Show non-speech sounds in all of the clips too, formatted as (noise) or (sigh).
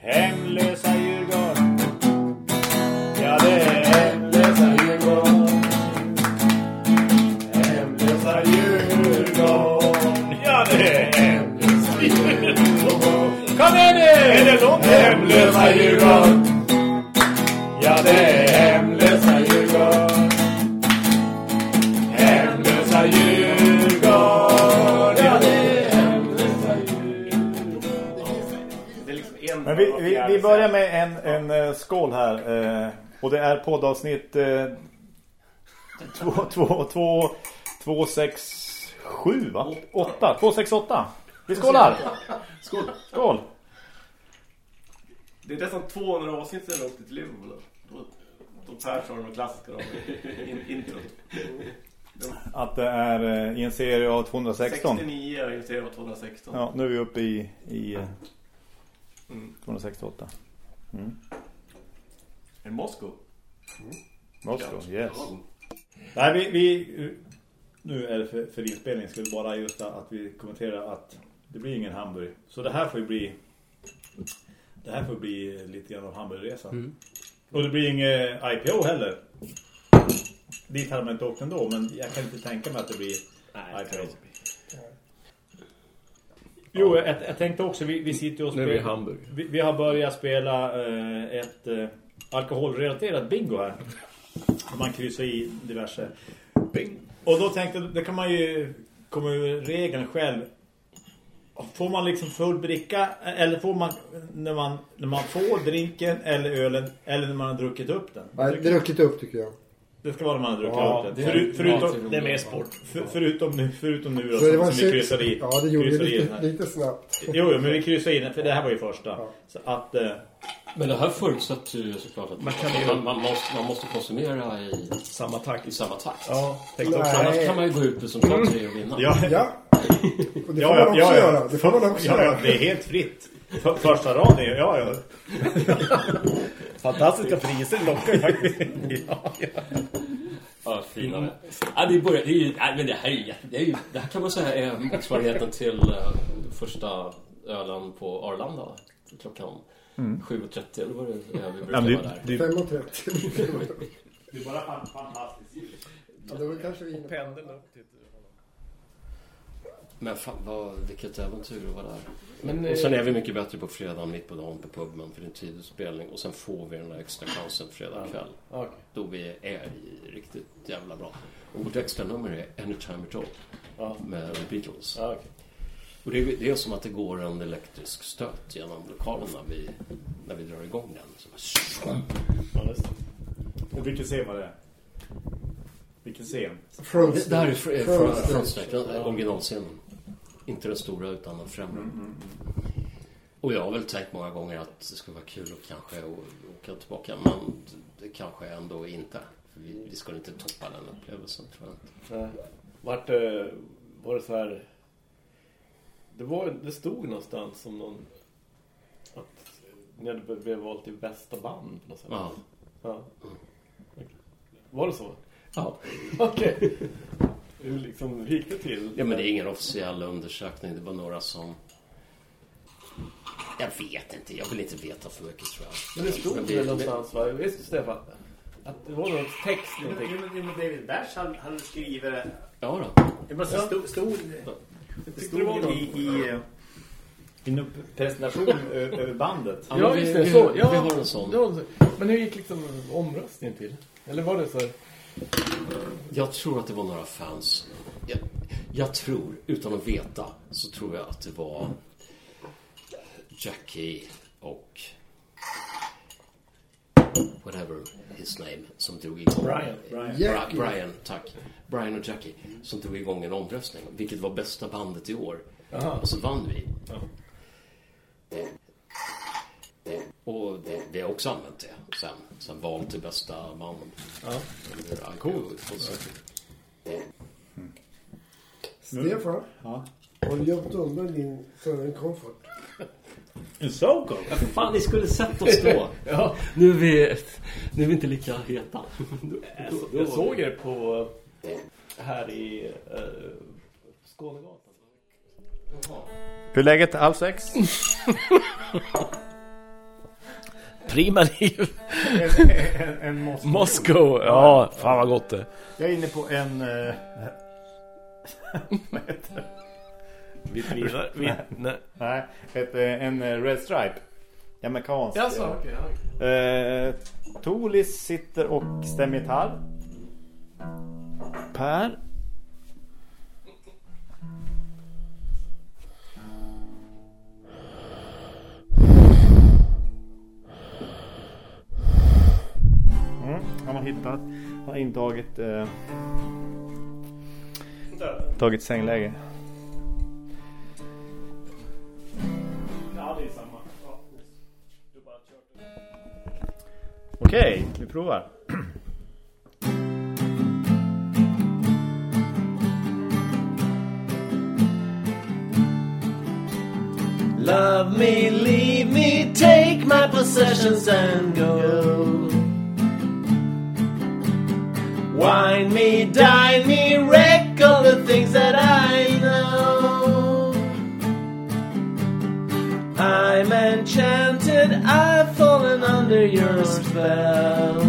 Hemlösa Djurgården. Ja, det är hemlösa Djurgården. Hemlösa Djurgården. Ja, det är hemlösa Djurgården. Kom igen nu! Är det långt? Hemlösa Djurgården. Ja, det är börjar med en, en eh, skål här. eh, Och det är poddavsnitt eh, 2, 2, 2, 2, 6, 7 va? 8, 2, 6, 8. Vi skålar! Skål. Skål! Det är nästan 200 avsnitt sedan jag åkte till Liverpool. Då, då Persson och klassiska då, in, introt. Att det är eh, i en serie av 216. 69 och jag ser var 216. Ja, nu är vi uppe i, i eh, Mm. 268. En Moskva. Moskva, yes. Nej, vi, vi, nu är det för, för inspelning. Ska vi bara just att vi kommenterar att det blir ingen Hamburg. Så det här får ju bli det här får bli lite grann av Hamburgresan. Och det blir inget IPO heller. Dit hade man inte åkt ändå, men jag kan inte tänka mig att det blir IPO. Jo, jag, jag tänkte också, vi, vi sitter och Nu är vi i spelar- Hamburg. vi, vi har börjat spela eh, ett eh, alkoholrelaterat bingo här. Man kryssar i diverse. Bing. Och då tänkte jag, det kan man ju komma ur regeln själv. Får man liksom full bricka eller får man när man, när man får drinken eller ölen eller när man har druckit upp den? Nej, druckit upp tycker jag. Det ska vara har druckit Ja, det är- Förut, förutom, ja, det är mer sport. för, förutom, nu, förutom nu då, Så det som, var som vi kryssar i. Ja, det gjorde vi lite, lite snabbt. Jo, jo, men vi kryssar in den för det här var ju första. Så att... Eh, Men det här förutsätter ju såklart att Man kan ju- man, man, måste, man måste konsumera i, Samma takt. i samma takt. Ja. Annars kan man ju gå ut som tar tre och vinna. ja, Ja. Och det får Ja, man ja, också ja, ja. göra. Det får man också Ja, göra. ja, det är helt fritt. För, första raden, ja, ja. (laughs) Fantastiska priser lockar ju faktiskt. Ja, ja. Ja, finare. Ja, det, börjar, det, är ju, nej, men det, här är, det, är ju, det här kan man säga är motsvarigheten till uh, första ölen på Arlanda. Klockan 7.30. Eller vad det är vi brukar Mm. Ja, vara det, där. det, 5.30. (laughs) det är bara fan- fantastiskt. Ja, det var kanske vi Pendeln upp till... Men fan, vad, vilket äventyr att vara där. Men, Och sen eh, är vi mycket bättre på fredag mitt på dagen på puben för en tidig spelning. Och sen får vi den där extra chansen fredag kväll. okej. Då vi är i riktigt jävla bra. Och vårt extra nummer är Anytime at All. Ja. Med The Beatles. Ja, okej. Och det är, det är som att det går en elektrisk stöt genom lokalen när vi, när vi drar igång den. Så, Ja, just det. Och vilken scen var det? Vilken scen? Front det, det här är fr- Front fr- stage. frontstage, den originalscenen. Inte den stora utan den främre. Och jag har väl tänkt många gånger att det skulle vara kul att kanske åka tillbaka. Men det kanske ändå inte. För vi, vi skulle inte toppa den upplevelsen tror jag inte. Vart det... Var det så här... Det, var, det stod någonstans som någon... Att ni hade blivit valt till bästa band på något sätt. Ja. Ja. Var det så? Ja. (laughs) Okej. Hur liksom, gick det till? ja, men det är ingen officiell undersökning. Det var några som... Jag vet inte. Jag vill inte veta för mycket tror jag. Men det stod väl vi- någonstans va? Visst Stefan? Att det var någon text någonting. Men David Bash han, han skriver... Ja då. Det bara stod, stod, det stod i, i, eh, i en presentation över bandet. Ja, Ja, vi- just det. vi- Så. vi Ja, har en sån. en. Men hur gick liksom omröstningen till? Eller var det så här? Jag tror att det var några fans. Jag, jag tror, utan att veta, så tror jag att det var Jackie och whatever his name som drog igång. Brian. Brian. Bra- Jackie. Brian, tack. Brian och Jackie som drog igång en omröstning. Vilket var bästa bandet i år. Jaha. Och så vann vi. Ja. Och vi, vi har också använt det sen. Sen val till bästa man. Ja. Coolt. Stefan, Ja. har du gömt undan din Southern Comfort? En Soko? Fan, ni skulle sett oss då. (laughs) Ja, Nu är vi, nu är vi inte lika heta. jag såg er på här i uh, Skånegatan. Hur är läget? Halv sex? (laughs) Prima (laughs) liv. En, en, en Moskva. Moskva. Ja, fan vad gott det. Jag är inne på en... eh, (laughs) vad heter det? Vitvinar. Vit, nej. Nej, ett, eh, en eh, Red Stripe. Amerikansk. Jaså, okej. ja. Eh, Tolis sitter och stämmer gitarr. Per. Har hittat, han har intagit eh, tagit sängläge. Ja, det är samma. Okej, vi provar. Love me, leave me, take my possessions and go. Wine me, dine me, wreck all the things that I know. I'm enchanted, I've fallen under your spell.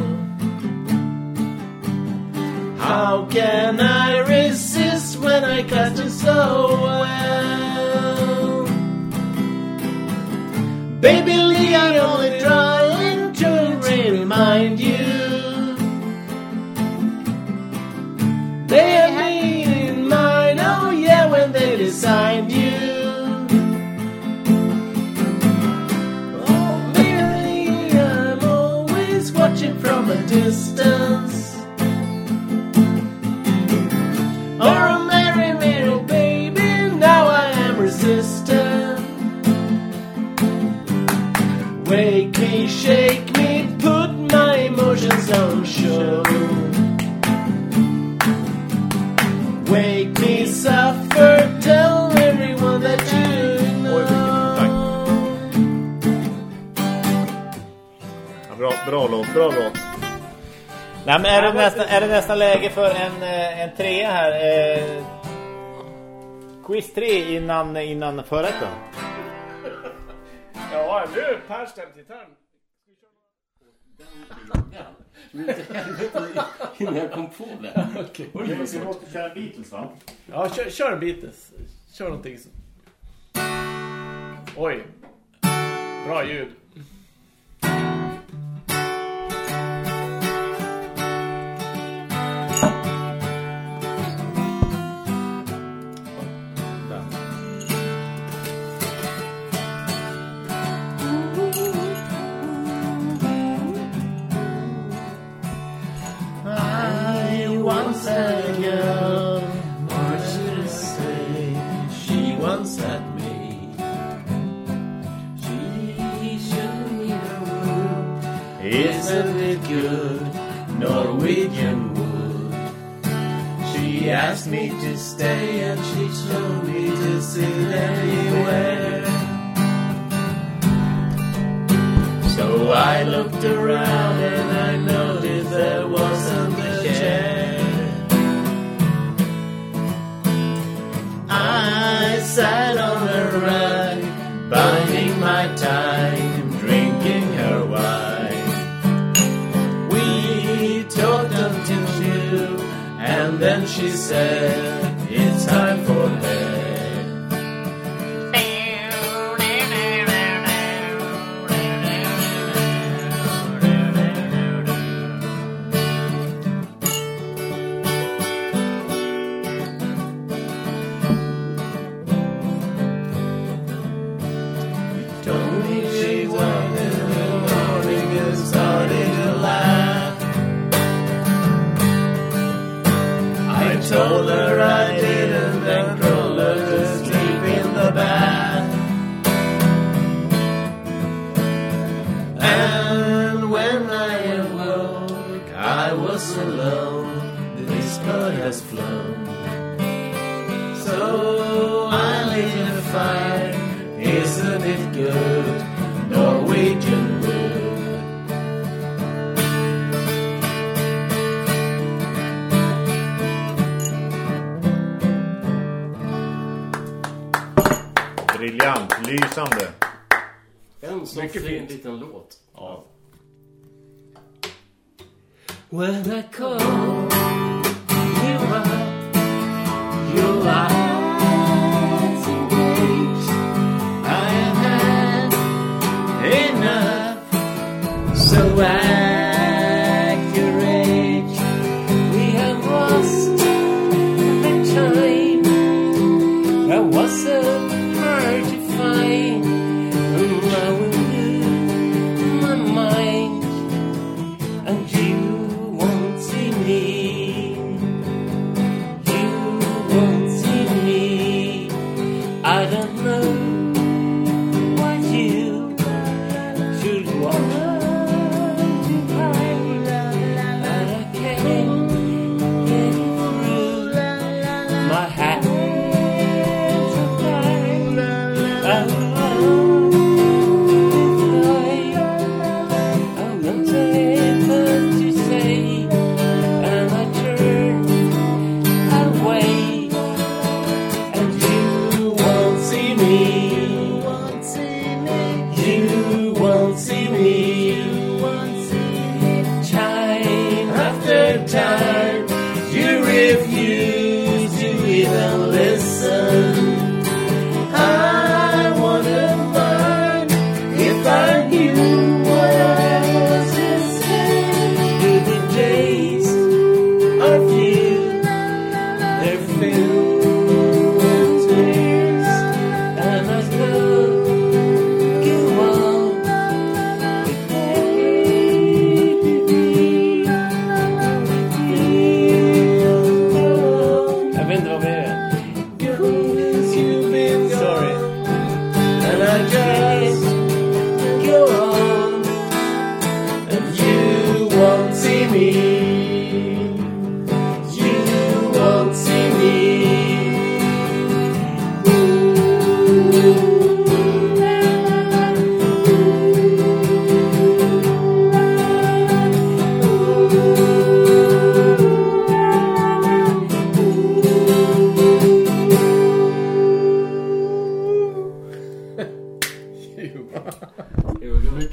How can I resist when I catch you so well? Baby Lee, I'm only trying to remind you. Me, suffer, tell everyone that you know. Ja, bra, bra låt, bra låt. Nej men är det, nästan, är det nästan läge för en, eh, en trea här? Eh, quiz 3 innan, innan förrätten. Ja, nu är Per stämt gitarren. Innan jag kom på det. Vi måste köra Beatles va? Ja, kör, kör Beatles. Kör någonting. som- Oj. Bra ljud. Good? Norwegian wood. She asked me to stay and she showed me to sit anywhere. So I looked around and I noticed there wasn't a chair. I sat on the rug, and then she said, It's time for see me. I don't know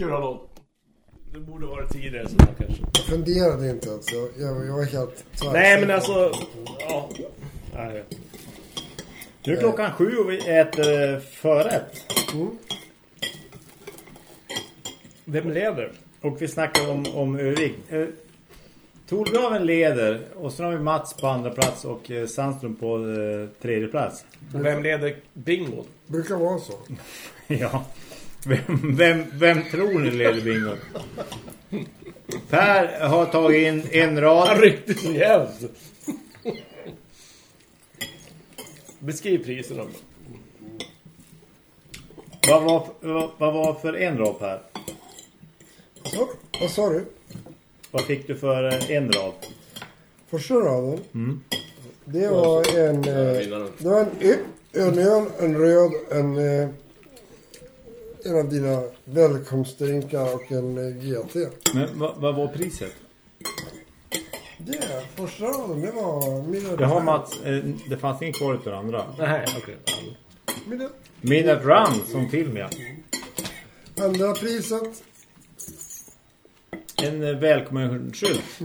Bra låt. Det borde varit tidigare så här kanske. Jag funderade inte alltså. Jag, jag var helt... Nej men alltså... Ja. Nej. Nu är klockan sju och vi äter eh, förrätt. Vem leder? Och vi snackar om, om Övik. Eh, Torgraven leder och så har vi Mats på andra plats och eh, Sandström på eh, tredje plats. Vem leder bingo? Brukar vara så. (laughs) Ja. Vem, vem, vem tror ni leder bingo? Per har tagit in en Han rad. ryckte så jävligt. Beskriv priserna. Vad var, vad, vad var för en rad Per? Så, vad sa du? Vad fick du för eh, en rad? Första raden. Mm. Det var en... Eh, det var en, en öl, en röd, en... En av dina välkomstdrinkar och en eh, GT. Men vad, vad var priset? Det, första raden, det var... Midnight Det har Run. Mats, eh, det fanns ingen kvar utav andra. Nej, okej. Midnight- Midnight Run som film ja. Andra priset. En eh, välkommen-skylt.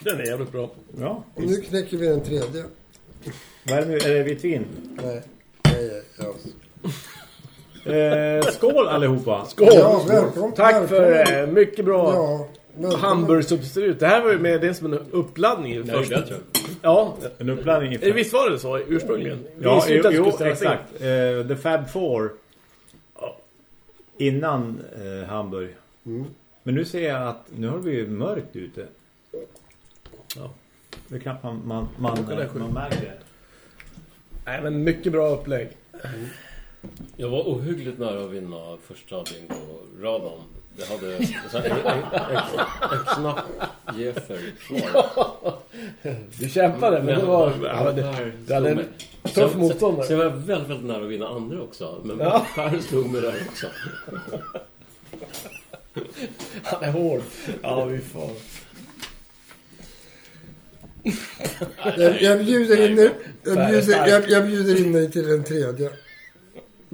Den är jävligt bra. Ja. Och nu knäcker vi den tredje. Vad är det nu? Är det vitt vin? Nej. Nej, ja. Eh, skål allihopa! Skål! Ja, välkommen. Tack för eh, mycket bra Ja, hamburgsubstitut. Det här var ju med det som en uppladdning första. bättre. Ja, En uppladdning eh, visst var det så ursprungligen? Vi Ja, ju jo, jo exakt. Eh, The Fab Four. Innan eh, Hamburg. Mm. Men nu ser jag att nu har det blivit mörkt ute. Ja. Det är knappt man, man, man, sju. man märker det. Nej, men mycket bra upplägg. Jag var ohyggligt nära att vinna första bingo-radan. Det hade en, en, en, en knapp gefer kvar. Du kämpade, men det var... Ja, det, det hade en tuff motståndare. Sen var jag väldigt, väldigt nära att vinna andra också. Men Ja. Per slog mig där också. Han är hård. Ja, vi får... Jag, jag, bjuder in dig, jag, bjuder, jag, jag bjuder in dig till den tredje.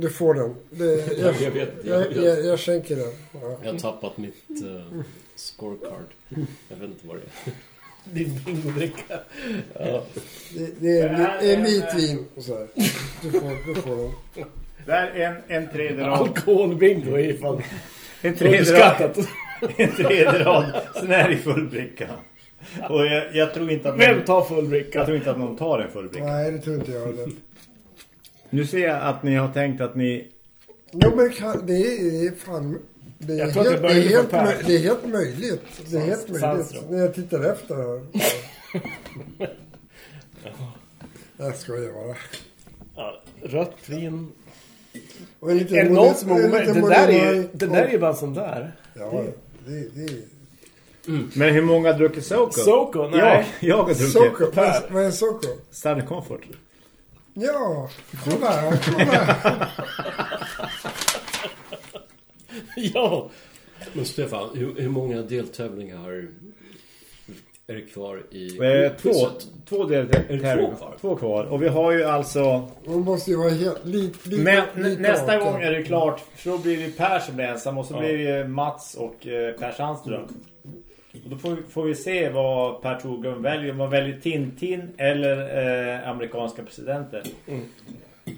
Du får den. Det, (laughs) jag, Jag vet, jag, jag, jag, jag, jag skänker den. Ja. jag har tappat mitt uh, scorecard. Jag vet inte vad det är. (laughs) Din bingodricka. Ja. Det, det, är, det är mitt vin. Du får, du får den. Där en, en tredje rad. Alkoholbingo är fan En tredje rad. (laughs) En tredje rad. Sen är det full bricka. Och jag, jag tror inte att Vem någon, tar full jag bricka? tror inte att någon tar en full bricka. Nej, det tror inte jag heller. Nu ser jag att ni har tänkt att ni... Jo, men kan, det är, fan... Det är, Jag helt, det det, är helt, det är helt möjligt. Det är helt Sans- möjligt. Sandström. När jag tittar efter här. (laughs) Jag skojar bara. Ja, rött vin. Och en liten Är det någon som är Det där är ju, det där är ju bara sån där. Ja, det, det är... Men hur många har druckit Soko? Soko? Nej. Ja, jag har druckit. Soko. Vad Per. är, Soko? Southern Comfort. Ja, kolla, kolla. (laughs) Ja. Men Stefan, hur, hur många deltävlingar har, är det kvar i Eh, två, två deltävlingar. två kvar? Två kvar. Och vi har ju alltså... Man måste ju vara helt... Lite, lite, Men lite nästa gång är det klart. För då blir det Per som blir ensam. Och så Ja. blir det Mats och eh, Per Sandström. Och då får vi, får vi se vad Per Thorgren väljer. Om man väljer Tintin eller eh, amerikanska presidenter.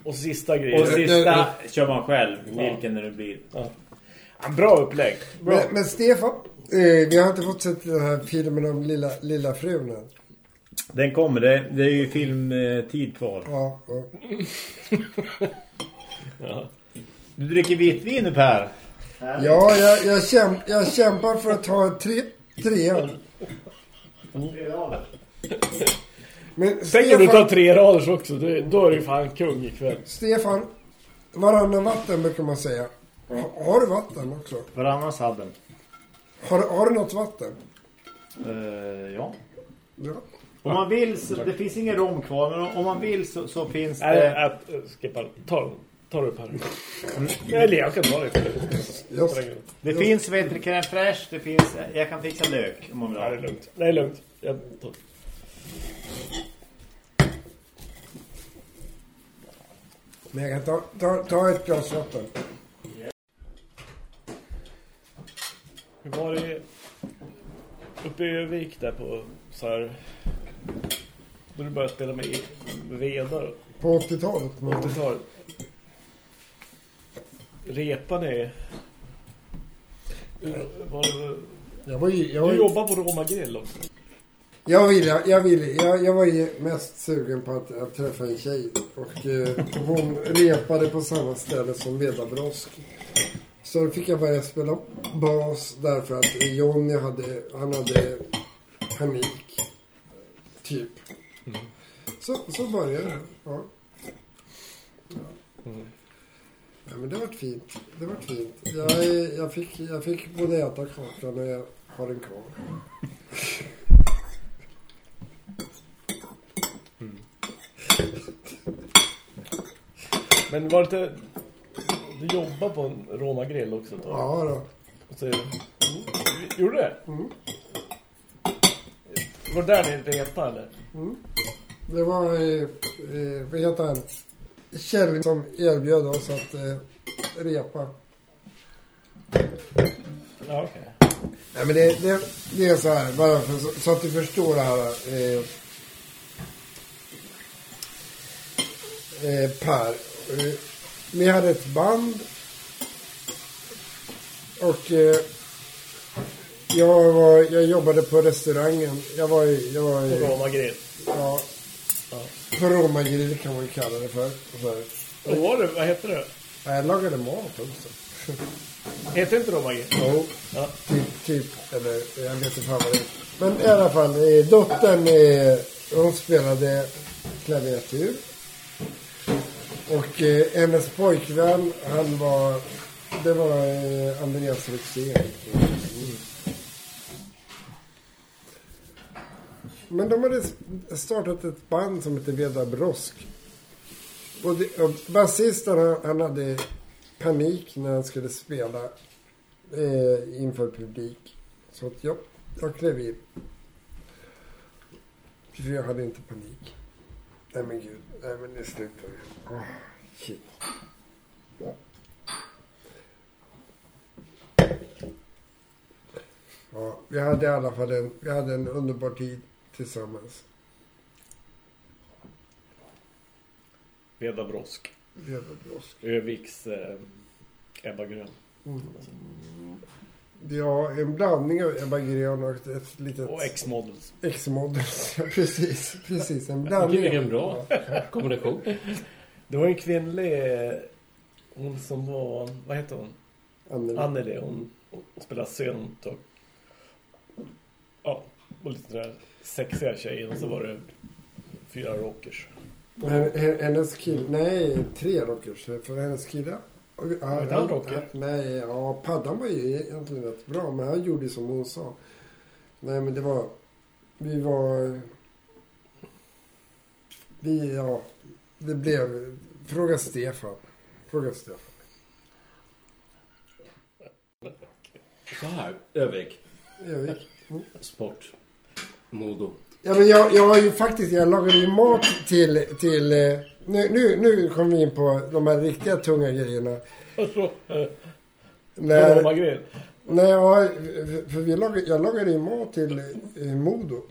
Och sista grejen. Och sista kör man själv. Vilken det nu blir. Ja, bra upplägg. Bra. Men, men Stefan, eh, vi har inte fått sett den här filmen om lilla, lilla frun än. Den kommer. Det, det är ju filmtid kvar. Ja, ja. (laughs) Ja. Du dricker vitvin nu Per. ja jag, jag, kämp, jag kämpar för att ta tre, trean. Men Tänk om du tar Stefan, tre raders också. Då, då är du fan kung ikväll. Stefan, varannan vatten brukar man säga. Ha- Har du vatten också? Varannan sadden. Har, har du något vatten? Uh, ja. Ja. Om man vill så, det finns ingen rom kvar men om man vill så, så finns Nej, det... äh, äh, skippa. Ta, ta det upp här. Eller jag kan ta det. Just. Det finns vet du, crème fraîche, det finns... Jag kan fixa lök om man vill Nej, ha. det är lugnt. Det är lugnt. Jag tar. Men jag kan ta, ta, ta ett glas vatten. Hur var det uppe i Övik där på så här... Då du började spela med redar På 80-talet. på 80-talet. Repade ni? Var det, Jag var ju... Jag var du ju jobbar på Roma Grill också. Jag ville, jag ville, jag, jag var ju mest sugen på att, att träffa en tjej. Och eh, hon repade på samma ställe som Veda Brosk. Så då fick jag börja spela bas därför att Johnny hade, han hade panik. Typ. Så, så började det. Ja. Ja, men det var fint. Det var fint. Jag, jag, fick, jag fick både äta kakan och jag har den kvar. Men var det inte... Du jobbar på en Roma Grill också tag? Ja då. Och så, gjorde du det? Mm. Var det där ni repade eller? Det var, eh, vad heter han? Kjell som erbjöd oss att eh, repa. Ja, okej. Nej men det, det, det är så här, bara för, så, så att du förstår det här. Eh, eh, per. Eh, vi hade ett band. Och eh, jag, var, jag jobbade på restaurangen. Jag var, jag var På Roma Grill. ja, på Roma grill kan man ju kalla det för. Vad var det? Vad hette det? Jag lagade mat också. (laughs) Heter inte Roma Grill? Jo, Ja. typ, typ. Eller jag vet inte fan vad det är. Men i alla fall, eh, dottern eh, hon spelade klaviatur. Och eh, hennes pojkvän, han var... Det var eh, Andreas Rexén. Men de hade startat ett band som hette Veda Brosk. Och, och basisten han, han hade panik när han skulle spela eh, inför publik. Så att jag, jag klev in. För jag hade inte panik. Nej men gud, nej men nu slutar vi. Shit. Ja. ja. vi hade i alla fall en, vi hade en underbar tid tillsammans. Veda Brosk. Leverbrosk. Öviks eh, Ebba Grön. Mm. Ja, en blandning av Ebba Grön och ett litet Och X-Models. X-models. (laughs) Ja, precis, precis. En blandning. tycker det är en bra (laughs) kombination. Det var en kvinnlig... eh, Hon som var... Vad heter hon? Anneli. Anneli. Hon, hon spelar synt och... Ja, och lite där sexiga tjejer. Och så var det fyra rockers. Hennes kille, nej, tre rockers. För hennes kille... Ja, Var inte han rocker? Nej, ja, Paddan var ju egentligen rätt bra. Men han gjorde som hon sa. Nej, men det var... Vi var... Vi, ja... Det blev... Fråga Stefan. Fråga Stefan. Så här, Övik. Övik. Sport. Modo. Ja, men jag, jag har ju faktiskt, jag lagade ju mat till, till eh, nu, nu, nu kommer vi in på de här riktiga tunga grejerna. När, Roma-grill. när jag, för vi lagade, jag lagade ju mat till eh, Modo.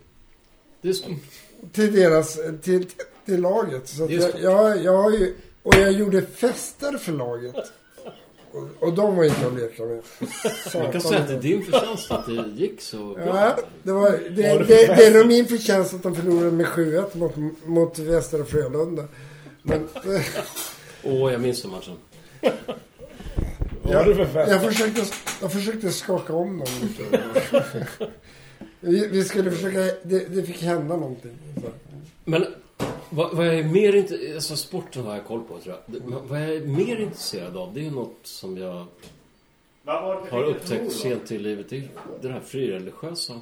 Till deras, till, till laget. Så jag, jag, jag har ju, och jag gjorde fester för laget. Och, och de var inte att leka med. Man kan säga att det är din förtjänst att det gick så bra. Ja, det, var, det, det, det det, är nog min förtjänst att de förlorade med 7-1 mot, mot Västra Frölunda. Men Åh, jag minns den matchen. Fest? jag, försökte, jag försökte skaka om dem lite. (laughs) Vi, vi skulle försöka, det, det fick hända någonting. Så. Men vad, vad jag är mer inte... Alltså sporten har jag koll på tror jag. Det- men Vad jag är mer intresserad av det är något som jag Vad var det har upptäckt sent i livet. Det är det här frireligiösa.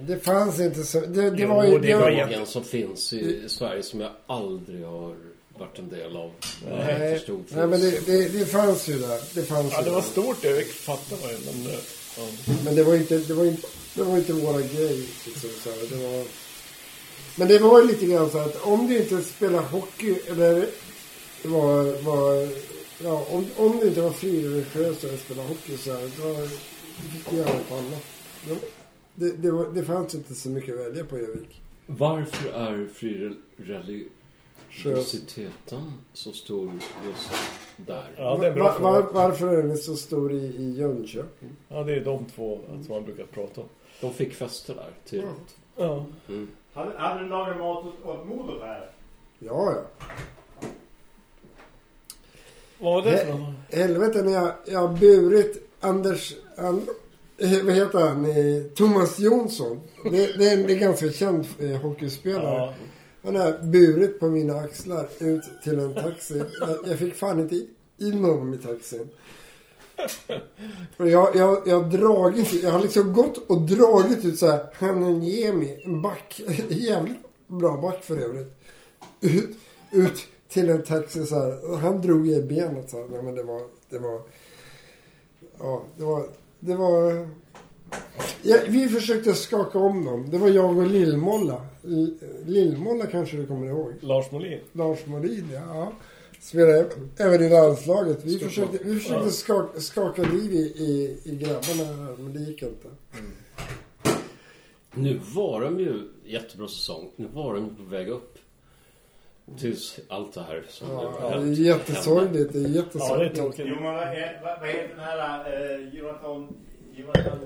Det fanns inte så, det, det Jo, var ju... det Det var var, Lagen som finns i Sverige som jag aldrig har varit en del av. nej, förstod nej, men det, det, det fanns ju där. Det fanns Ja, ju det var där. stort Övik. Fattar man ju. Men, ja. Men det var inte, det var inte, det var inte våra grej. Liksom, så här. Det var, men det var ju lite grann så att om du inte spelar hockey eller var, var ja, om, om du inte var frireligiös eller spelade hockey så här, då fick du göra något annat. Det, det, det, var, det fanns inte så mycket att välja på i Övik. Varför är frireligiositeten så stor just där? ja, det är bra Var, var, varför är den så stor i, i Jönköping? Ja, det är de två som man brukar prata om. De fick fester där tidigt. Ja. Mm. Hade, hade du lagat mat åt, åt Modo här? Ja, ja. Vad var det för något? Helvete när jag, jag har burit Anders, an, eh, vad heter han, Eh, Thomas Jonsson. Det, det, är en, det är en ganska känd eh, hockeyspelare. Ja. Han har burit på mina axlar ut till en taxi. Jag, jag fick fan inte in honom i taxin. Jag, jag, jag har dragit, jag har liksom gått och dragit ut så här, han ger mig en back, (laughs) jävligt bra back för övrigt. Ut, ut till en taxi så här. Och han drog i benet så här. Nej, men det var, det var, ja, det var, det var, ja, vi försökte skaka om dem. Det var jag och Lillmolla. Lillmolla kanske du kommer ihåg. Lars Molin. Lars Molin, ja. Spelade även i landslaget. Vi försökte, vi försökte skaka, skaka liv i, i, i grabbarna här, men det gick inte. Nu var de ju jättebra säsong. Nu var de på väg upp. Tills allt det här som Ja, nu det är jättesorgligt. Det är Ja, det är jättesorgligt. Jo, men vad, är, vad, vad heter den här uh, Jonathan, Jonathan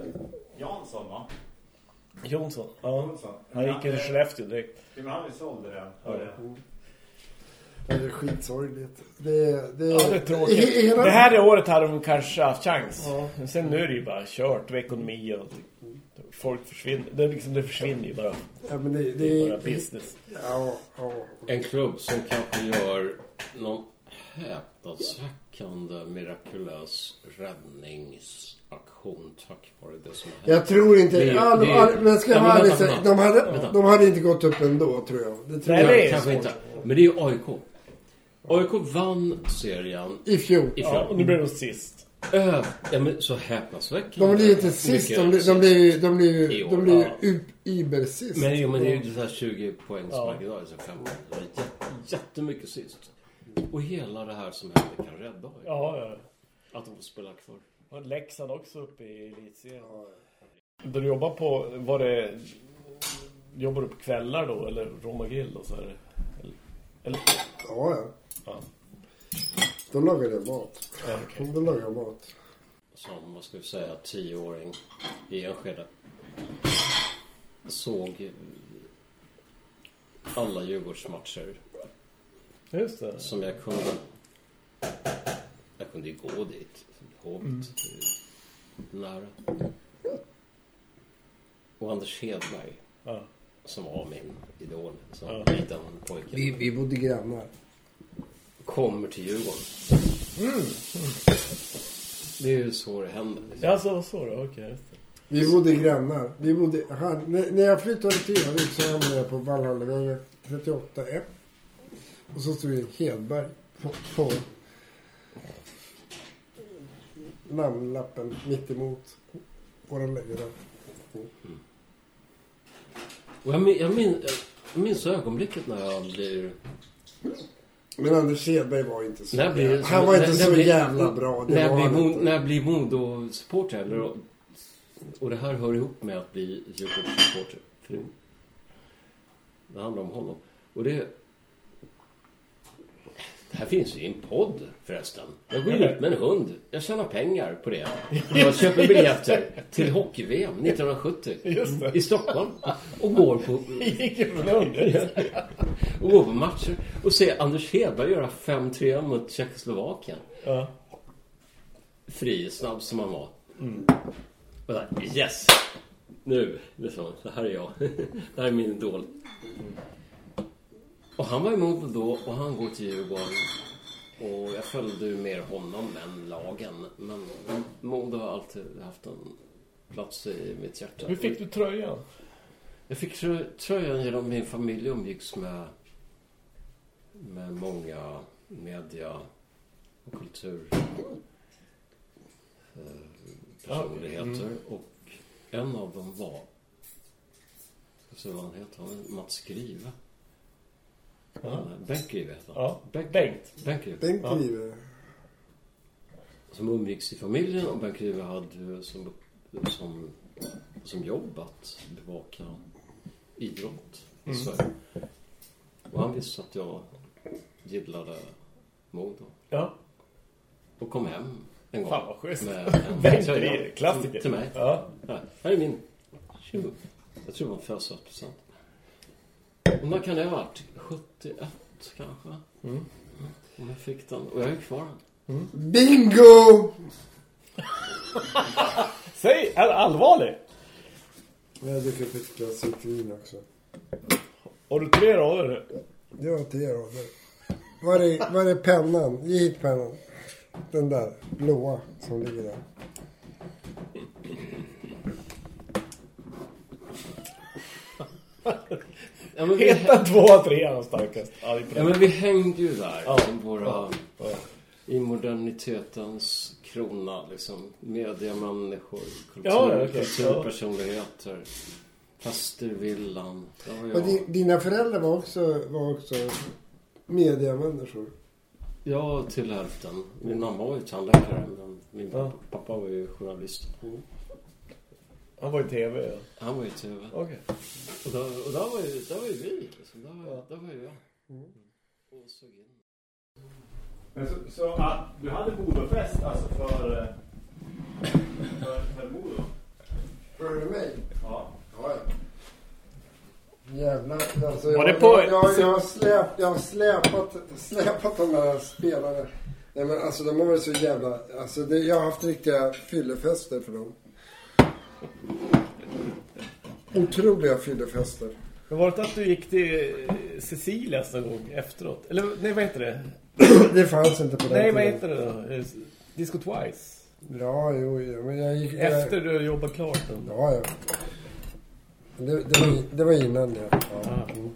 Jansson va? Jonsson. Ja. Jonsson. Han gick till Skellefteå direkt. Jo, men han är såld redan. Ja, det är skitsorgligt. Det, det, Ja, det är tråkigt. he- hela- Det här året hade de kanske haft chans. Ja. Men sen nu är det ju bara kört med ekonomi och folk försvinner. Det, är liksom, det försvinner ju bara. Ja, men det, Det det är bara business. Ja, ja. En klubb som kanske gör någon häpnadsväckande mirakulös räddningsaktion tack vare det som har hänt. Jag tror inte... Det ja, de, det men ska jag Ja, vara ärlig de hade, de hade inte gått upp ändå, tror jag. Det tror Nej, jag. det är Kanske svårt. inte. Men det är ju AIK. AIK vann serien I fjol. i Ja, och fjol. nu blev de sist. Ö, ja, men så häpnadsväckande. De blir inte sist. De blir, de blir, ju- de blir, I ju- år, de blir ja. ju übersist. Men, jo, men det är ju så här 20 poängs Ja. marginal. Så fem, det är jät- jättemycket sist. Och hela det här som händer kan rädda AIK. Ja, ja. Att de får spela kvar. Och Leksand också uppe i elitserien. Ja, Då du jobbar på, var det... Jobbar du på kvällar då? Eller Roma Grill då? Så är det, eller, eller, Ja, ja. Ja. Då lagar jag mat. ja okej. Då lagar mat. som, vad ska vi säga, tioåring i Enskede. Såg alla Djurgårdsmatcher Just det. som jag kunde. Jag kunde ju gå dit. Hovet. det är Nära. Och Anders Hedberg, Ja. som var min idol som Ja. liten pojke, Vi, vi bodde grannar. Kommer till Djurgården. Det är ju så det händer. liksom. Ja, så, så då. Okej. just det. Vi bodde grannar. Vi bodde, han, när, när jag flyttade till Örnsköldsvik så hamnade jag på Valhallavägen 38F. Och så stod det Hedberg på, på namnlappen mitt emot våra lägenhet. Och jag, min, jag, min, jag minns ögonblicket när jag blir... Men Anders Hedberg var inte så När jävla, Han var inte när- så när blir- jävla bra. Det när, blir inte. när blir Modo-supporter. Eller, och det här hör ihop med att bli Djurgårdssupporter. Det handlar om honom. Och det... Här finns ju en podd förresten. Jag går ut med en hund. Jag tjänar pengar på det. Jag köper biljetter till hockey-VM 1970 Just det. i Stockholm. Och går på och går på matcher och ser Anders Hedberg göra 5-3 mot Tjeckoslovakien. Ja. Fri, snabb som han var. Och där, yes! Nu, liksom, det här är jag. (laughs) det här är min idol. Och han var emot då och han går till Djurgården. Och jag följde ju mer honom än lagen. Men Modo har alltid haft en plats i mitt hjärta. Hur fick du tröjan? Jag fick trö- tröjan genom min familj umgicks med, med många media och kultur eh, personligheter. Och en av dem var, ska se vad han heter, Mats Grive. Ja. Bengt Grive heter han. Ja. Bengt, Bengt. Bengt Grive. Ja. Grive. Som umgicks i familjen och Bengt Grive hade som, som, som jobb att bevaka idrott i Mm. Sverige. Och han visste att jag gillade Modo. Ja. Och kom hem en gång. Fan vad schysst. Med en (laughs) Bengt tröja är klassiker. Till mig. Ja. Här, här är min. Jag tror det var en födelsedagspresent. Och när kan det ha varit? 71 kanske? Mm. Och jag fick den. Och jag har ju kvar den. Bingo! (laughs) Säg, är det allvarligt? Jag dricker glas vin också. Har du tre rader nu? Det var tre rader. Var är, var är pennan? Ge hit pennan. Den där blåa som ligger där. (laughs) Ja, men vi, Heta två, tre starkast. Ja, ja, men vi hängde ju där. Ja. Som våra, Ja. I modernitetens krona. Liksom, mediamänniskor. Kultur, Ja, ja, okej. Kulturpersonligheter. Fastervillan. Och jag. di, dina föräldrar var också, var också mediamänniskor. Ja, till hälften. Min mamma var ju tandläkare. Men min Ja. pappa, pappa var ju journalist. Han var i tv. Ja. Han var ju tv. Okej. Och där, och där, var, ju, där var ju vi. Liksom. Där, var, där var ju jag. Och såg in. Men så, så att du hade Modofest alltså för, eh, för, för? Hör du mig? Ja. Ja, ja. Jävlar. Alltså, Var jag, det på- jag, jag, jag, har släp, jag har släpat, släpat de här spelarna. Nej men alltså de har varit så jävla... Alltså det, jag har haft riktiga fyllefester för dem. Otroliga fyllefester. Men var det att du gick till Cecilias någon gång efteråt? Eller nej, vad heter det? Det fanns inte på den Nej, vad heter det då? Eh, Disco Twice. Ja, jo, jo, men jag gick... Efter du jobbat klart den. Ja, ja. Det, det, var, det var innan det. Ja. Ah. Mm.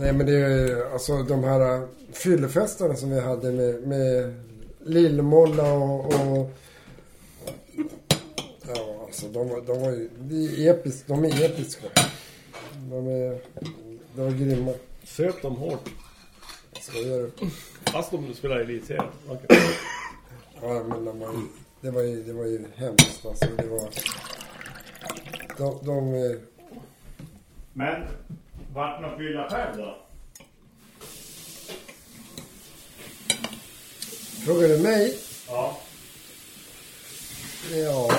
Nej, men det är alltså de här äh, fyllefesterna som vi hade med, med Lillmolla och, och... Alltså de var, de var ju... Det är episkt, de är episka. De är... De var grymma. Söp dem hårt. Skojar du? Fast de spelar i elitserien. Okej. Ja, men de var ju, det, var ju, det var ju hemskt. Alltså, det var... De, de, Men vart någon fylla själv då? frågar du mig? Ja. Ja.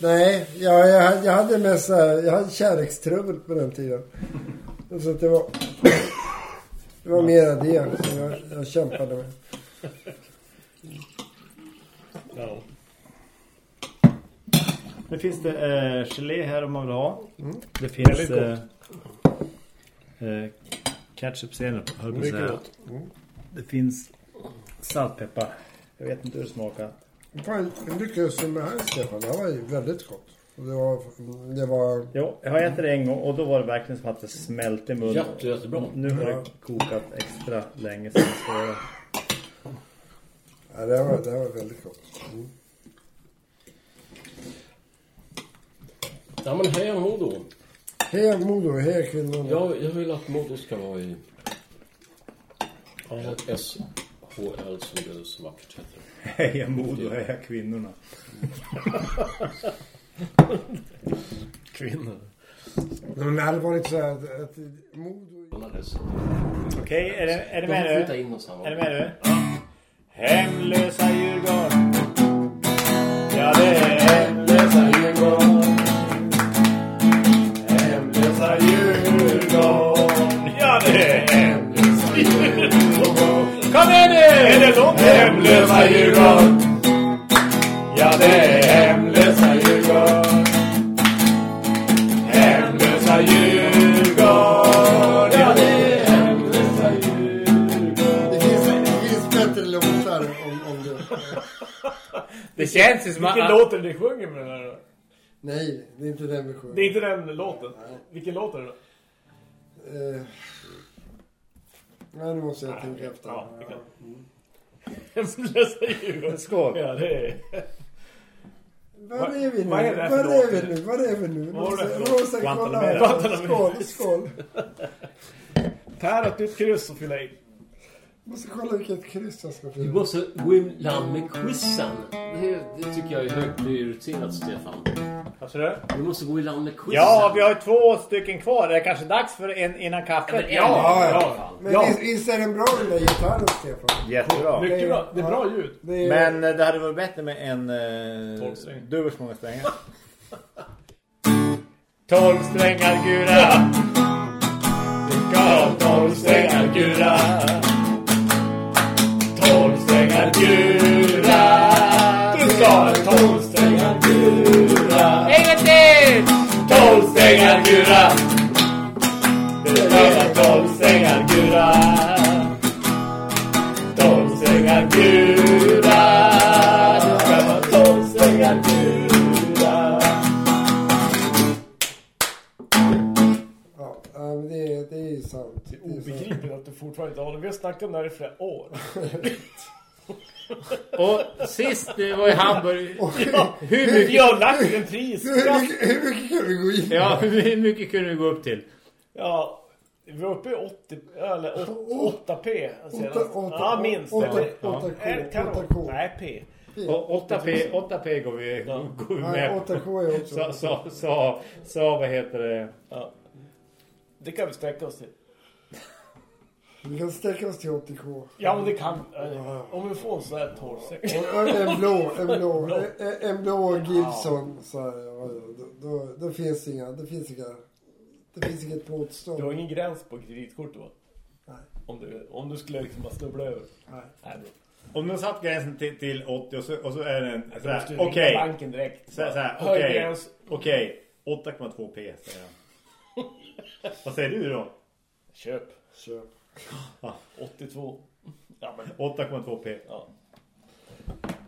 Mm, nej. Nej, ja, jag, jag hade mest så här, jag hade kärlekstrubbel på den tiden. Så att det var... Det var mera det som jag, jag kämpade med. ja. Nu finns det eh, gelé här om man vill ha. Det finns Väldigt eh, eh, ketchup senap, höll på att Mycket säga. gott. Det finns saltpeppar. Jag vet inte hur det smakar. Fan, lyckades du med det här Stefan? Det här var ju väldigt gott. Det var... Det var... Jo, jag har ätit det en gång och då var det verkligen som att det smälte i munnen. Jätte, jättebra. Nu har det kokat extra länge sedan. Så Ja, det här var, det här var väldigt gott. Mm. Ja men heja Modo. Hej Modo, hej kvinnorna. Jag, jag vill att Modo ska vara i SHL som det så vackert heter. heja Modo, heja kvinnorna. (laughs) Kvinnor. Men det hade varit så här att, att. Okej, är, det, är det De med du? oss här. Är det med du? Hemlösa Djurgården. Ja, det är hemlösa Djurgården. Hemlösa Djurgården. Kom igen nu! Är det långt? Hemlösa Djurgården. Ja, det är hemlösa Djurgården. Hemlösa Djurgården. Ja, det är hemlösa Djurgården. Det finns, det finns bättre låtar om, om det. Det känns ju som Vilken att... låt är det ni sjunger med den här då? Nej, det är inte den vi sjunger. Det är inte den låten. Vilken låt är det då? Eh, nej, nu måste jag tänka efter. Ja, det kan-. Hemlösa Djurgården. Skål. Ja, det är... Var är vi nu? vad är det här Var är vi nu? Var är vi nu? Rosa, kolla här. Skål, skål. Per ett nytt kryss att fylla i. Måste kolla vilket kryss jag ska Vi fylla. måste gå i land med quizen. Det, det tycker jag är högt prioriterat, Stefan. Vad sa du? Vi måste gå i land med quizen. Ja, vi har ju två stycken kvar. Det är kanske dags för en innan kaffet. Ja, ja. Men Ja. visst, visst är den bra den där gitarren, Stefan? Jättebra. Mycket bra. Det är bra ljud. Det är, Men eh, det hade varit bättre med en eh, dubbelt så många strängar. (laughs) Tolv strängar gura. Du ska ha tolv strängar gura. Strängar gura. Du ska ha tolv strängar gura. En gång till! Tolv strängar gura. Du ska ha tolv strängar gura. Tolv strängar gura. Du ska ha tolv strängar gura. ja, men det, är- det är ju sant. Det är obegripligt att du fortfarande inte har det. Vi har snackat om det här i flera år. (laughs) Och sist det var i Hamburg. Hur Vi mycket, har lagt en pris. Hur mycket, hur mycket kan vi gå in? ja, hur mycket kunde vi gå upp till? Ja, vi var uppe i 80, eller Åh. 8P senast. Åtta- åtta- Ja, minst. åtta- eller? åtta K, Eh, kan det åtta vara? K. Nej, P. Och 8P, 8P går vi, går vi Nej, med på. 8K är också. Så, så, så, så vad heter det? Ja. Det kan vi sträcka oss till. Vi kan sträcka oss till 80K. Ja, men det kan eh, Om vi får en sån här torrsäck. En blå, en (laughs) blå, en, en blå Gibson. Så här, ja, då, då, då finns inga, det finns inga, det finns inget Du har motstånd. ingen gräns på kreditkortet va? Nej. Om du, om du skulle liksom bara snubbla över. Nej. Nej, bra. Om de satt gränsen till, till 80 och så, och så är den Du såhär, måste ringa okej. banken direkt. Så, så här, okej. Okej, 8,2p säger jag. (laughs) Vad säger du då? Köp. Köp. 82. Ja, men 8,2p. ja.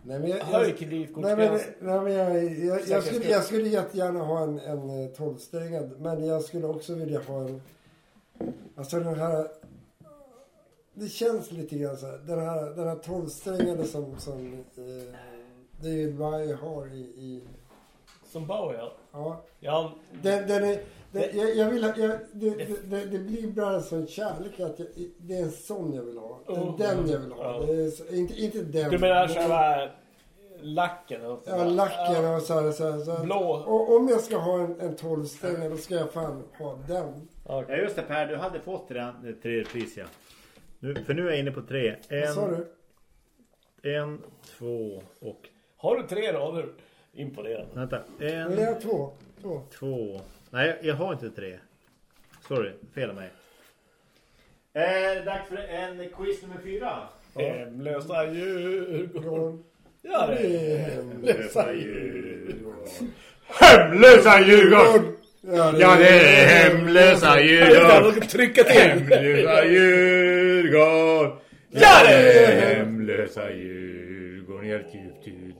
Nej, men jag, Höj jag, nej, men, nej, men jag, jag, jag, skulle, jag skulle jättegärna ha en, en eh, 12-strängad. Men jag skulle också vilja ha en... Alltså den här... Det känns lite grann så här. Den här, den här 12-strängade som, som eh, David Bowie har i... i Som Bauer ja. ja. Ja, Den, den är, den, jag, jag vill ha, jag, det, det, det, det blir bara en sån kärlek att jag, det är en sån jag vill ha. Det är Mm. den jag vill ha. Det så- inte, inte den. du menar själva lacken. Och, Ja, lacken och så här. Så här, så här. Blå. Och om jag ska ha en, en 12 då ska jag fan ha den. Ja just det Per, du hade fått det det tredje pris ja. Nu, för nu är jag inne på tre. Vad sa En, du? en, två och... Har du tre rader? Imponerande. Vänta. En, två. två. två... Nej, jag- har inte tre. Sorry, fel av mig. Är det dags för en quiz nummer fyra? Hemlösa Djurgården. Ja, det är Hemlösa Djurgården. Hemlösa Djurgården! Ja, det är hemlösa Djurgården! Jag ska trycka till. Hemlösa Djurgården! Ja, det är hemlösa Djurgården. Helt djupt ut.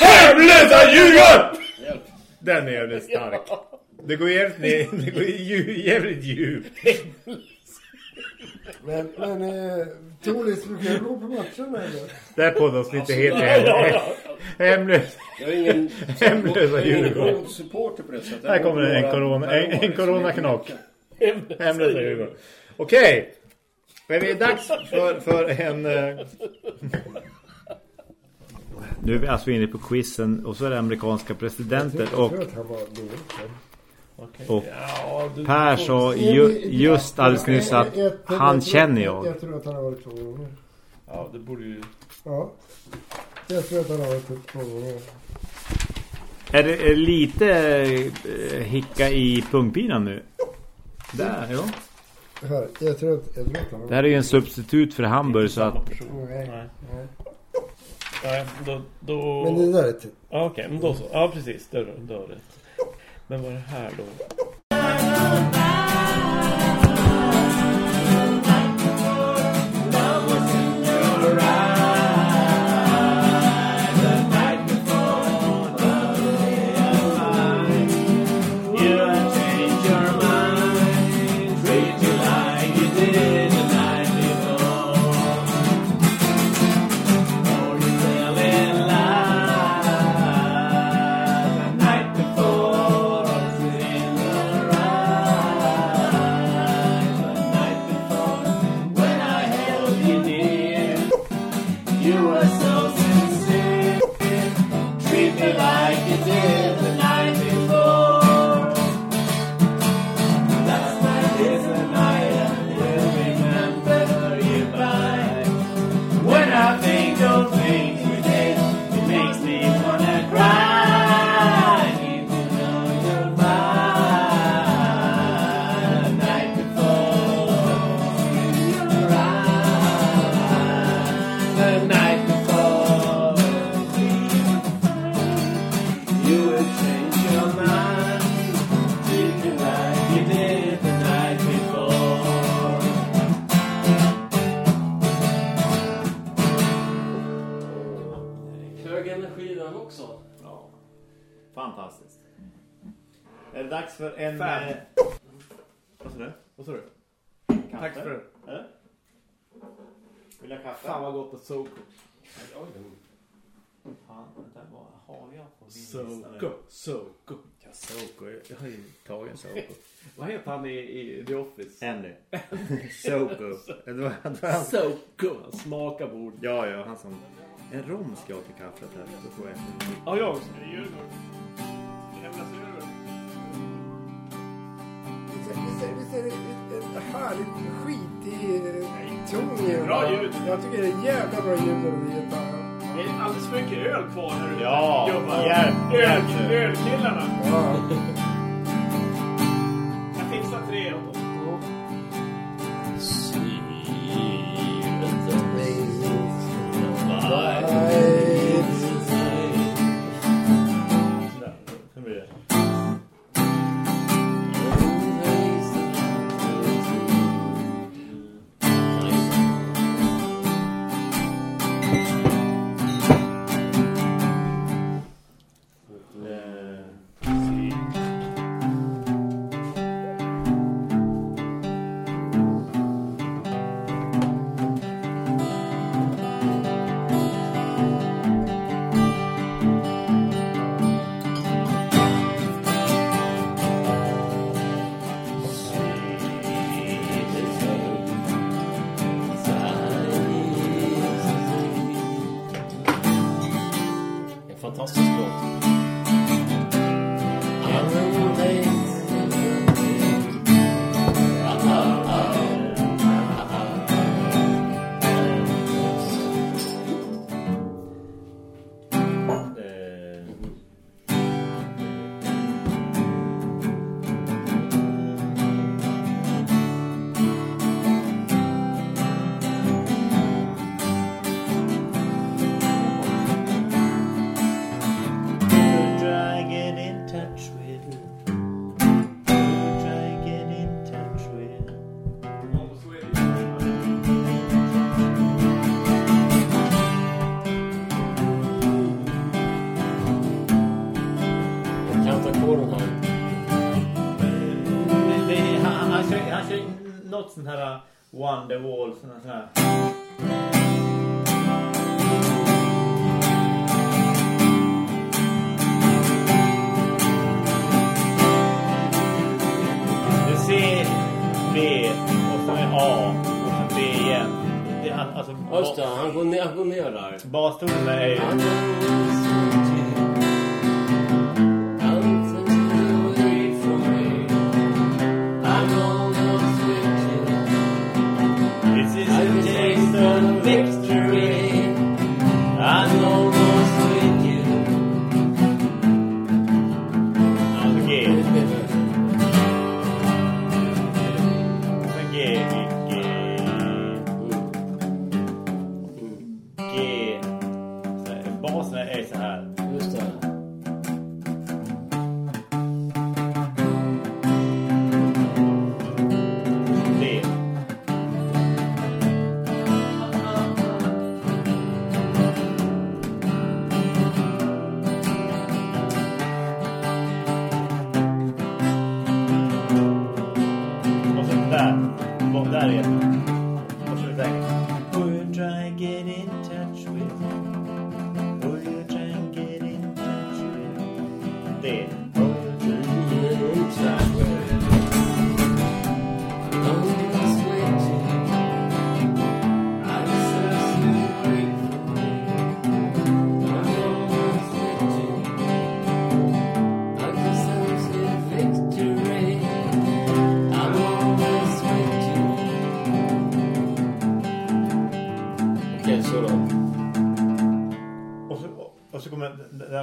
Hemlösa Djurgården! Den är jävligt stark. Det går jävligt, ner, (laughs) det går ju, jävligt djupt. Men, men eh, Toris, brukar du gå på matcherna eller? Det här poddavsnittet heter Hemlösa. Jag är ingen, Hemlösa jag är ingen Djurgården. god supporter på det sättet. Här kommer en corona, en, en coronaknock. Hemlösa Djurgården. Okej. Men det är dags för, för en... eh, Nu är vi alltså inne på quizen och så är det amerikanska presidenter och, Jag dålig. och Ja, du, Per sa ju, just alldeles nyss att han känner jag. Jag tror att han har varit två gånger. Ja, det borde ju... Ja. Jag tror att han har varit två gånger. Är det är lite eh, hicka i pungpinan nu? Där, ja. Här, jag tror att, jag tror att han har Det här är ju en substitut för Hamburg så att... Nej. Nej. Nej. Då... då... Men det där är typ... Ja, okej, men då så. Ja, precis. Det då har du rätt. Men vad är det här då? Soko. Soko. Ja, Soko. Jag har ju tagit en Soko. (laughs) Vad heter han i, i The Office? Andy. (laughs) Soko. Det var, det var han. Soko. Han smakar på. Ja, ja, han som... En rom ska jag till kaffet här. Då får jag. Ja, jag också. Det är Djurgården. Hemlösa Djurgården. Visst är- det ett, härligt skitig ton Bra ljud. Jag tycker det är jävla bra ljud när de ger Det är alldeles för mycket öl kvar här ute. Ja, Gubbar. hjälp, Öl, hjälp nu. ölkillarna. Ja. Något sånt här uh, Wonderwall, sån här, C, B och så är A och så B igen. Det, han, alltså, just det. Han går ner, han går ner där. Bastonerna är ju... fix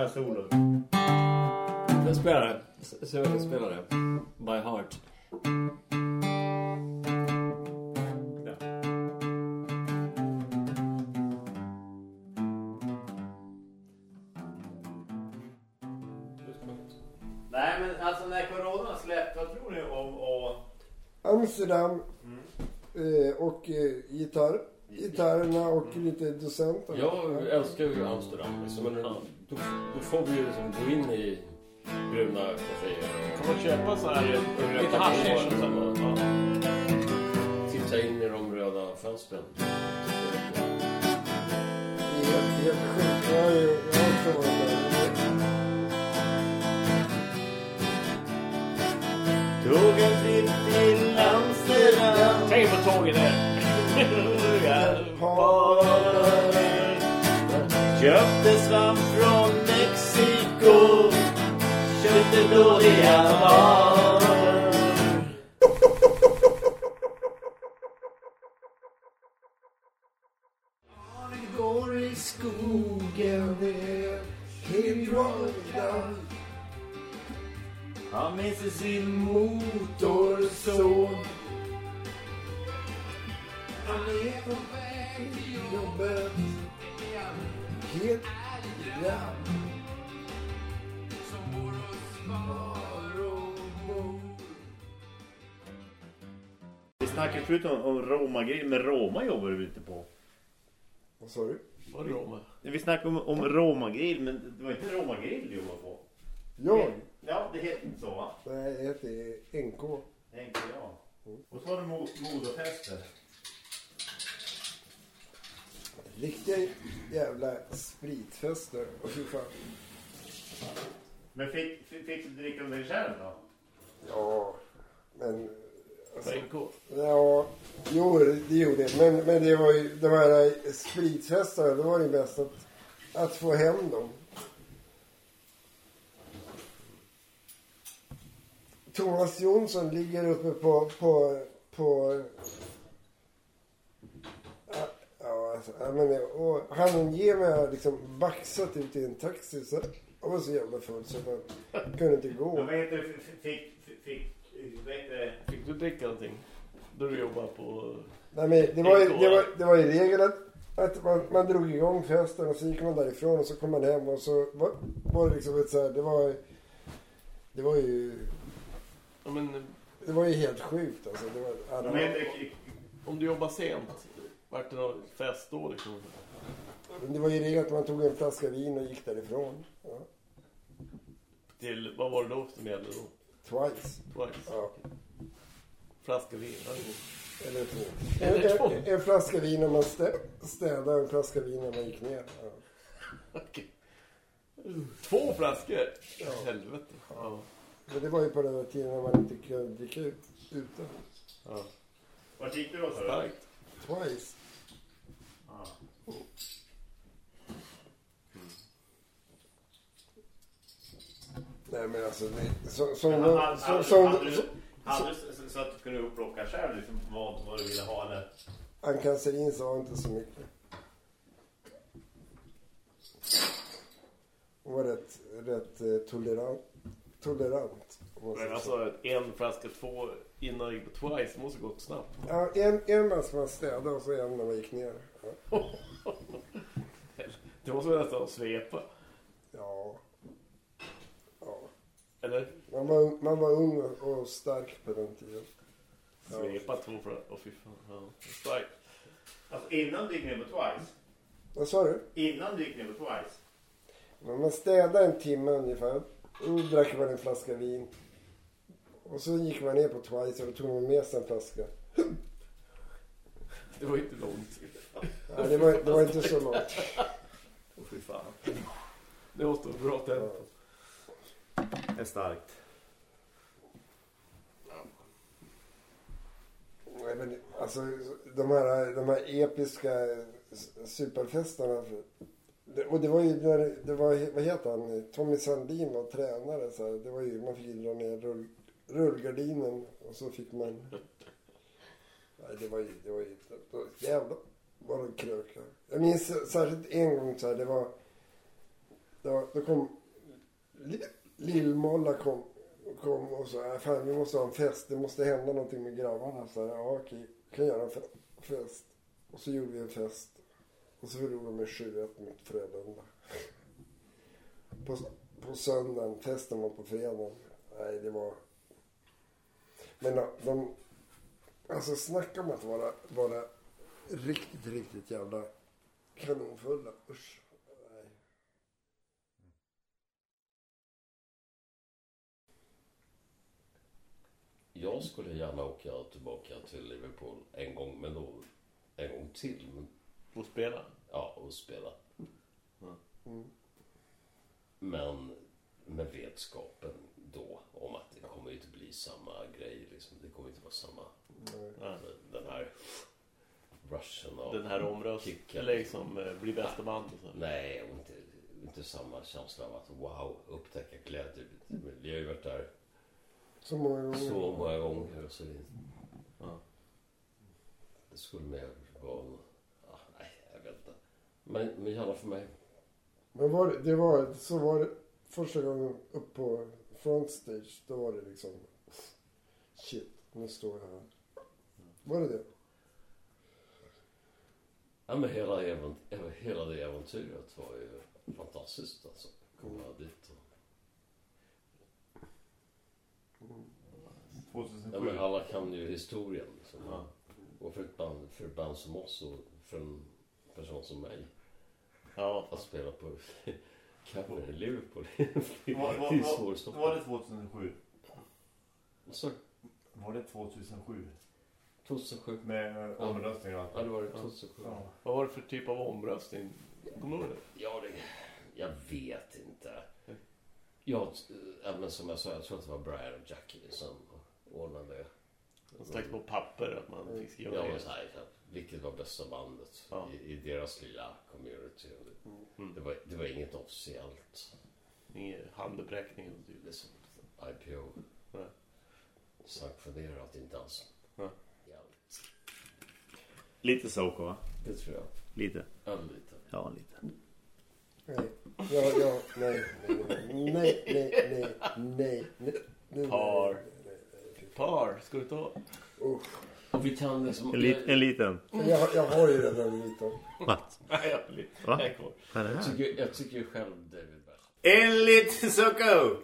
här solot. Jag spelar det. Så jag spelar det. By heart. Nej men alltså när corona släppt, vad tror ni om och... Amsterdam eh, och eh, gitarr. Gitarrerna och lite docenter. Jag älskar ju Amsterdam. Liksom, men då, då får vi ju liksom gå in i bruna kaféer Kan man köpa så här lite och och ja. titta in i de röda fönstren. Helt, helt sjukt. Jag har ju jag har också varit där. Tog en tripp till Amsterdam. Tänk på tåget där. (laughs) Köpte svamp Köpte dåliga varor. Det går i skogen, det är helt röda. Han med sig sin motorson. Han är på väg till jobbet. Helt grann. Snackade förut om, om Roma-grejer, men Roma jobbar du inte på. Vad sa du? Vad är Roma? Vi snackade om, om Roma-grill, men det var inte Roma-grill du jobbade på. Jag? Ja, det heter inte så va? Nej, jag heter NK. Tänkte jag. Och så var det mo- modafester. Riktiga jävla spritfester. Och fy fan. Men fick, fick, fick du dricka dig själv då? Ja, men... Alltså, ja, jo, det gjorde det. Men, men det var ju de här eh, spritfesterna, då var det bäst att, att få hem dem. Thomas Jonsson ligger uppe på... på, på ja, alltså, men, och han ger mig liksom baxat ut i en taxi. Så, jag var så jävla full så man kunde inte gå. Men vad heter det? Fick, fick, fick, du dricka någonting? Då du jobbade på... Nej, men det, var, ju- det, var, det var i regel att, att man, man drog igång festen och så gick man därifrån och så kom man hem och så var, var det liksom ett så här, det var det var ju Ja, men det var ju helt sjukt alltså. Det var, alla, det? om du jobbar sent, vart det någon fest då liksom? men det var ju regel att man tog en flaska vin och gick därifrån. Ja. Till, vad var det då som gällde då? Twice. Twice? Ja. Flaska vin? Eller två. Eller En, två. en, en flaska vin när man stä- städade och en flaska vin när man gick ner. Ja. Okej. Två flaskor? Ja. Helvete. Ja. Men det var ju på den där tiden när man inte kunde dricka ut, ute. ja. Vart gick du då? Starkt. Twice. Nej men alltså, det, så, som, Men som, hade- som, som, hade du- Hade så- så att du kunde upplocka själv liksom, vad, vad du ville ha eller? Ann-Katrin sa inte så mycket. Hon var rätt, rätt eh, tolerant. tolerant Men alltså en flaska två innan gick på Twice måste gått snabbt. Ja, en, en man ska man städa och så en när man gick ner. Ja. (laughs) Det måste vara nästan att svepa. ja. Eller? Man, var, man var ung och, stark på den tiden. Ja. Svepa två flaskor. Åh fy fan. Ja. Starkt. Alltså innan du gick ner på Twice? Vad sa du? Innan du gick ner på Twice? Men man städade en timme ungefär. Då drack man en flaska vin. Och så gick man ner på Twice och då tog man med sig en flaska. (laughs) Det var inte långt. Nej, det var, det var inte så långt. Åh fy fan. Det måste vara bra tempo. Det är starkt. Nej, men, alltså, de här, de här episka superfesterna. Och det var ju när, det var, vad heter han, Tommy Sandin var tränare. Så här, det var ju, man fick ju dra ner rull, rullgardinen och så fick man... Nej, det var ju, det var ju, det var, jävlar vad de krökar. Jag minns särskilt en gång så här, det var, det var då kom Lill-Molla kom, kom och sa, äh, fan vi måste ha en fest, det måste hända någonting med grabbarna. Så här, ja okej, kan göra en fest. Och så gjorde vi en fest. Och så förlorade vi med 7-1 mot Frölunda. På, på söndagen, festen var på fredagen. Nej, det var... Men de... Alltså snacka om att vara, vara riktigt, riktigt jävla kanonfulla. Usch. Nej. Jag skulle gärna åka tillbaka till Liverpool en gång, men då en gång till. Men, Och spela. ja, och spela. Mm. Men med vetskapen då om att det kommer inte bli samma grej. Liksom. Det kommer inte vara samma. Ja. den här rushen av Den här omröstningen. liksom eh, bli bästa band och så. Nej, och inte, inte samma känsla av att wow, upptäcka glädje. Vi har ju varit där Så många gånger. så många gånger. Så det, Ja. det skulle mer vara... Ja, nej, jag vet inte. Men, men gärna för mig. Men var det, det var, så var det första gången upp på frontstage. Då var det liksom shit, nu står jag här. Var det det? Ja, men hela, hela det äventyret var ju fantastiskt alltså. Komma dit och... Ja, 2007. men alla kan ju historien. Liksom. Ja. Och för ett, band, för ett band som oss och för en person som mig. Ja, Att spela på (laughs) Cameron i Liverpool. (laughs) Var, det var, är var, var det 2007? Så, Var det 2007? 2007. Med eh, och allt? Ja, det var det 2007. Ja. vad var det för typ av omröstning? Kommer du ihåg det? Ja, det, jag vet inte. Jag, äh, men som jag sa, jag tror att det var Brian och Jackie som ordnade det. De stack på papper att man fick skriva Jag var ner. så här, vilket var bästa bandet Ja. i, i deras lilla community. Det, Mm. det, var, det var inget officiellt. Ingen handuppräckning typ. Liksom, IPO. Nej. sanktionerat inte alls. Ja. Ja, Lite Soko va? det tror jag. Lite. Ja, lite. Ja, lite. Nej. Ja, ja, nej, nej, nej, nej, nej, nej, nej. Par. Par, ska du ta? Usch. Och vi kan liksom... En, lit, en liten. Jag, jag har ju redan en liten. (laughs) Nej, jag Va? jag det tycker, jag tycker själv David bäst. En liten Soko!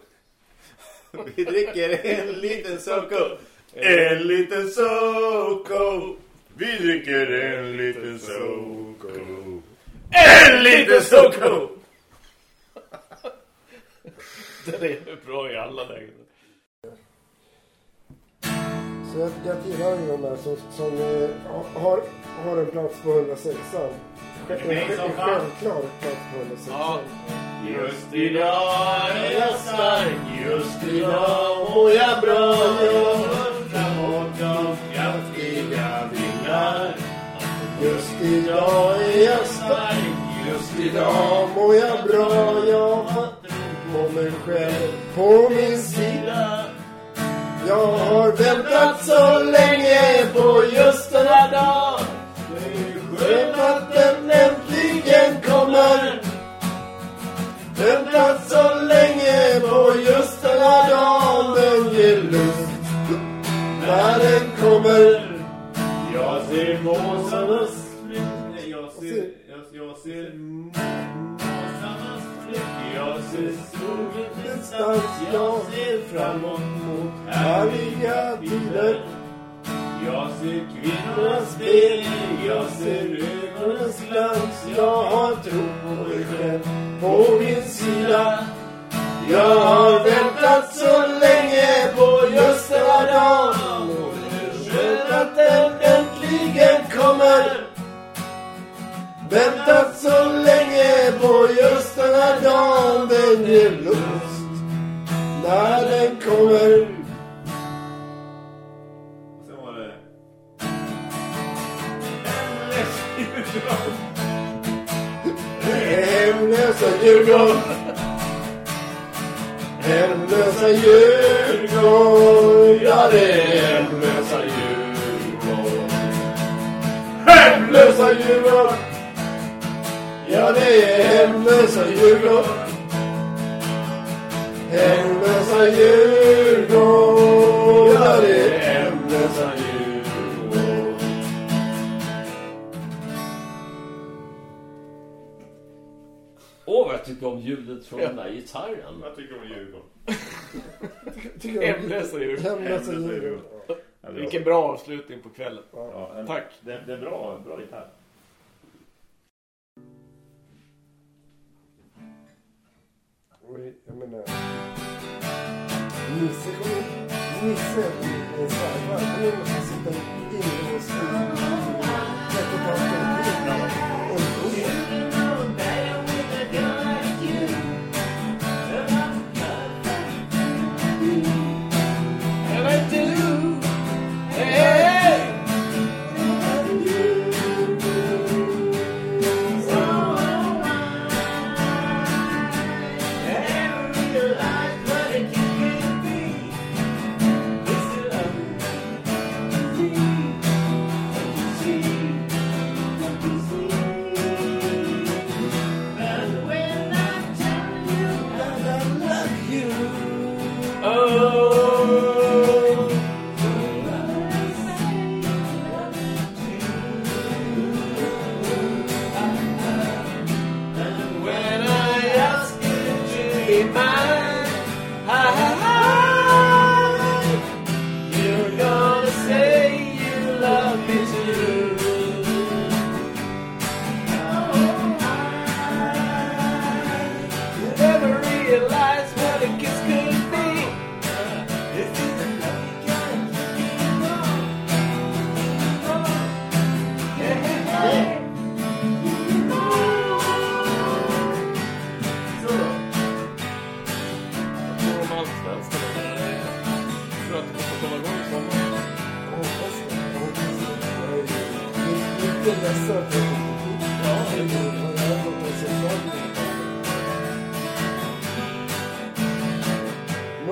Vi dricker en liten Soko. En liten Soko. Vi dricker en liten Soko. En liten Soko! (laughs) Den är bra i alla lägen. Så jag, jag tillhör ju de här som, som eh, har, har en plats på 106 En, självklar plats på 106 Ja. Just idag är jag stark, just idag mår jag bra. Jag framåt av kraftiga vingar. Just idag är jag stark, just idag mår jag bra. Jag har tro på mig själv på min. Jag har väntat så länge på just den här dagen. Skönt att den äntligen kommer. Väntat så länge på just den här dagen. Den ger lust när den kommer. Jag ser måsarnas flykt. Jag ser, jag, jag ser måsarnas flykt. Jag ser solen distans. Jag ser framåt härliga tider. Jag ser kvinnornas spel. Jag ser ögonens glans. Jag har tro på mig själv på min sida. Jag har väntat så länge på just den här dagen. Och det är skönt att den äntligen kommer. Väntat så länge på just den här dagen. Den ger lust när den kommer. Hemlösa Djurgården. Hemlösa Djurgården. Ja, det är hemlösa Djurgården. Hemlösa Djurgården. Ja, det är hemlösa Djurgården. Hemlösa Djurgården. Ja, det är jag tycker om ljudet från den där gitarren. Vad tycker om Djurgården? Jag- Hemlösa djur. Hemlösa Djurgården. Djurgården. Vilken bra avslutning på kvällen. Ja, en- Tack. Det, det är bra, bra gitarr. Jag menar... Nisse kom in. Nisse är så här, varför nu måste jag sitta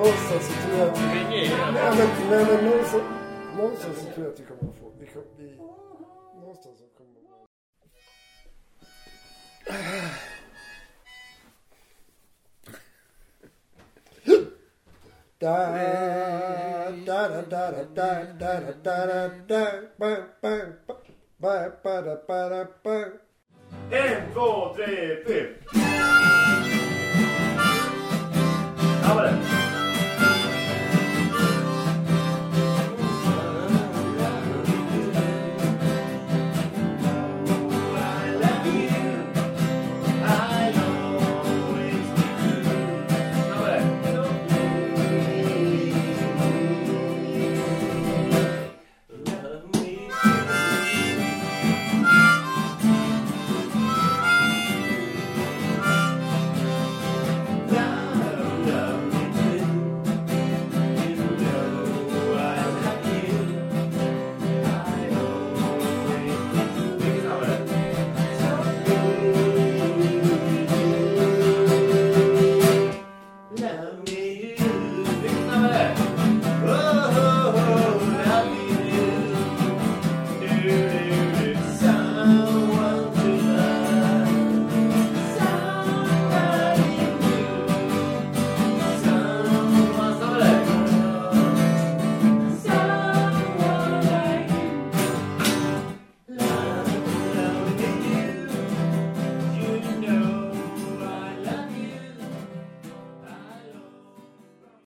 någonstans så tror jag att... Vi, nej, men, nej, men någonstans, någonstans så tror jag att vi kommer att få... Vi, vi, någonstans så kommer en, två, tre, fyra! Snabbare!